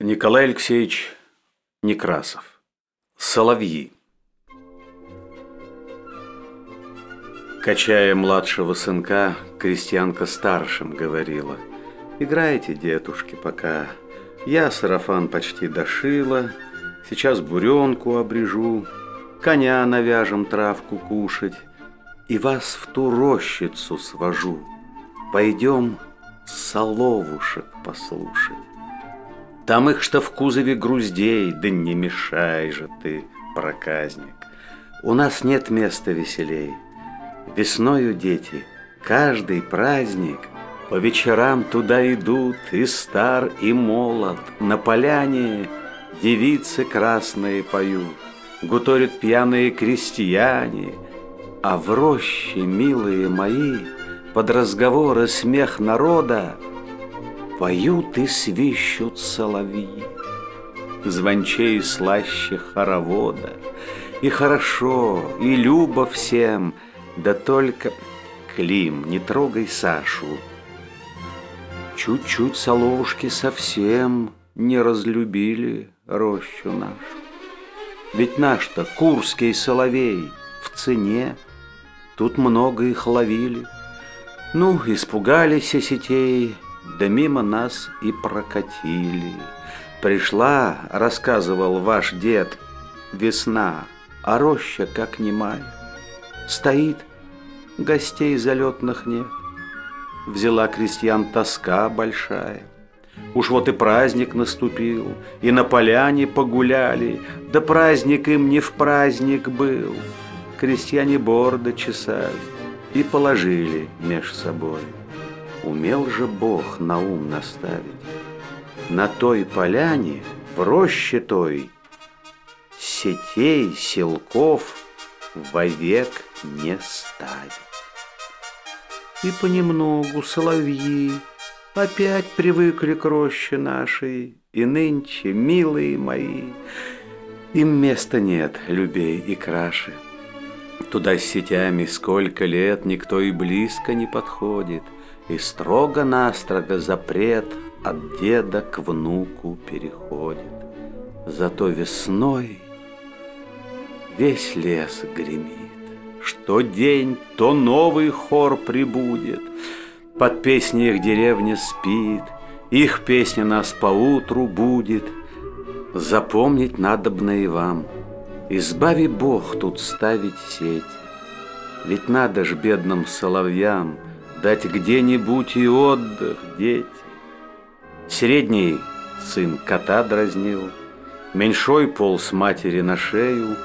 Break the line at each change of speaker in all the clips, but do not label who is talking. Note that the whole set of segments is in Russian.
Николай Алексеевич Некрасов. Соловьи. Качая младшего сынка, крестьянка старшим говорила. Играйте, детушки, пока. Я сарафан почти дошила, сейчас буренку обрежу, коня навяжем травку кушать, и вас в ту рощицу свожу. Пойдем соловушек послушать. Там их что в кузове груздей, да не мешай же ты, проказник. У нас нет места веселей. Весною, дети, каждый праздник По вечерам туда идут и стар, и молод. На поляне девицы красные поют, Гуторят пьяные крестьяне, А в роще, милые мои, Под разговоры смех народа Поют и свищут соловьи, Звончей слаще хоровода. И хорошо, и любо всем, Да только, Клим, не трогай Сашу. Чуть-чуть соловушки совсем Не разлюбили рощу нашу. Ведь наш-то курский соловей В цене, тут много их ловили. Ну, испугались сетей, да мимо нас и прокатили. Пришла, рассказывал ваш дед, весна, а роща как немая. Стоит, гостей залетных нет. Взяла крестьян тоска большая. Уж вот и праздник наступил, и на поляне погуляли, да праздник им не в праздник был. Крестьяне борды чесали и положили меж собой. Умел же Бог на ум наставить. На той поляне, в роще той, Сетей, селков вовек не ставить. И понемногу соловьи Опять привыкли к роще нашей, И нынче, милые мои, Им места нет, любей и краше. Туда с сетями сколько лет Никто и близко не подходит — и строго-настрого запрет от деда к внуку переходит. Зато весной весь лес гремит. Что день, то новый хор прибудет. Под песни их деревня спит, Их песня нас поутру будет. Запомнить надобно и вам. Избави Бог тут ставить сеть. Ведь надо ж бедным соловьям — Дать где-нибудь и отдых, дети. Средний сын кота дразнил, Меньшой полз матери на шею,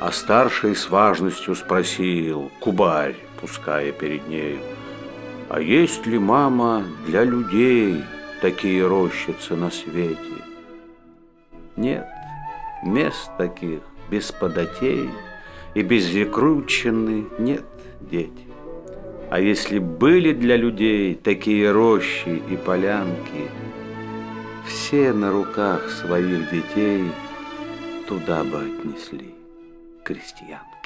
А старший с важностью спросил, Кубарь, пуская перед нею, А есть ли, мама, для людей Такие рощицы на свете? Нет, мест таких без податей И без рекручены нет, дети. А если были для людей такие рощи и полянки, все на руках своих детей туда бы отнесли крестьянку.